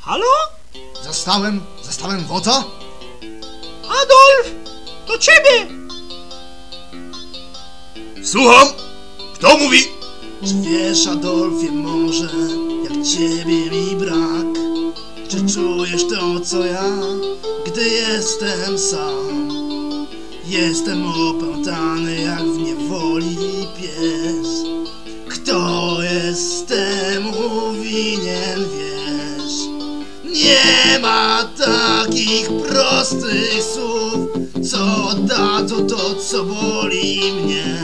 Halo? Zastałem, zastałem wodza? Adolf! To ciebie! Słucham! Kto mówi? Czy wiesz, Adolfie, może jak ciebie mi brak? Czy czujesz to, co ja, gdy jestem sam? Jestem opętany jak w niewoli pies. Kto jest wiesz? Nie ma takich prostych słów, co da to co boli mnie.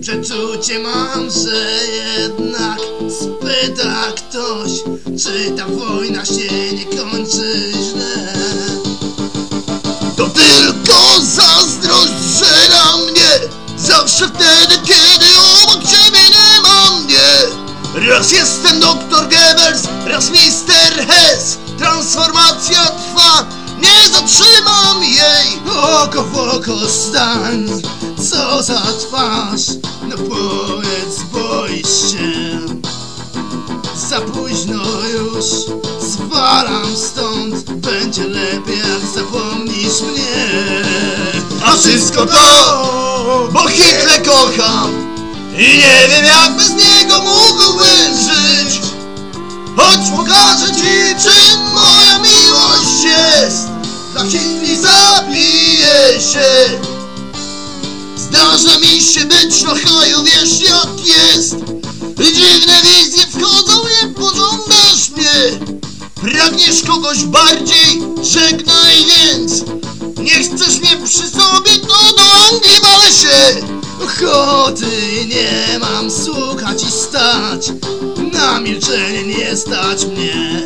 Przeczucie mam, że jednak spyta ktoś, czy ta wojna się nie kończy źle. To tylko zazdrość żera mnie, zawsze wtedy, kiedy Raz jestem doktor Goebbels, raz mister Hess, transformacja trwa, nie zatrzymam jej. Oko w oko stań, co za twarz, no powiedz, boisz się. Za późno już, zwalam stąd, będzie lepiej jak zapomnisz mnie. A wszystko to, bo Hitler kocham i nie wiem jak bez niego mógłbym. Chodź pokażę ci, czym moja miłość jest Dla chwili zabiję się. Zdarza mi się być na haju, wiesz jak jest. Dziwne wizje wchodzą, nie pożądasz mnie. Pragniesz kogoś bardziej, żegnaj więc. Nie chcesz mnie przy sobie, to do walę się. Ochoty nie mam słuchać i stać Na milczenie nie stać mnie.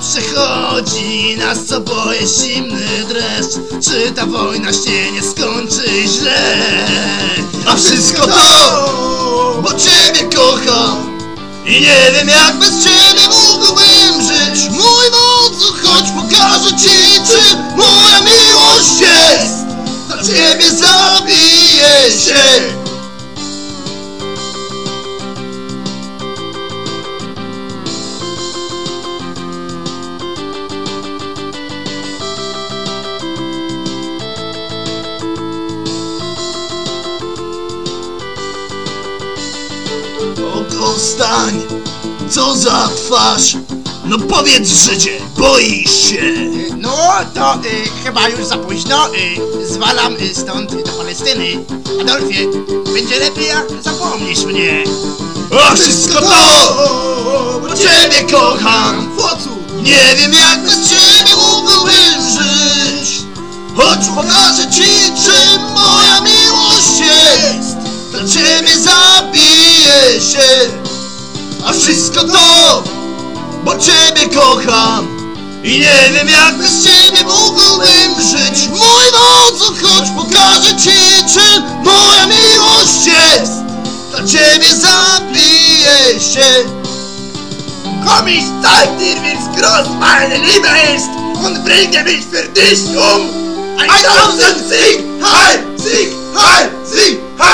Przechodzi nas co boję zimny dreszcz. Czy ta wojna się nie skończy źle? A wszystko to, bo Ciebie kocham. I nie wiem jak bez Ciebie mógłbym żyć. Mój wodzu, chodź pokażę Ci czym moja miłość jest. Dla Ciebie zabiję się Oko stań, co za twarz! No powiedz Żydzie, boisz się! No to y, chyba już za późno. Y, zwalam y, stąd do Palestyny. Adolfie, będzie lepiej jak zapomnisz mnie. A wszystko to, bo Ciebie kocham! Nie wiem jak bez Ciebie mógłbym żyć Chodź pokażę Ci czym moja miłość jest. Dla Ciebie zabiję się A wszystko to, bo Ciebie kocham. I nie wiem jak bez Ciebie mógłbym żyć. Mój wodzu, chodź pokażę Ci czym moja miłość jest. Dla Ciebie zabiję się. Komm ich zeig dir, wie's groß meine Liebe ist und bringe mich für dich um. Ein tausend Sieg, Heil, Sieg, Heil, Sieg, Heil.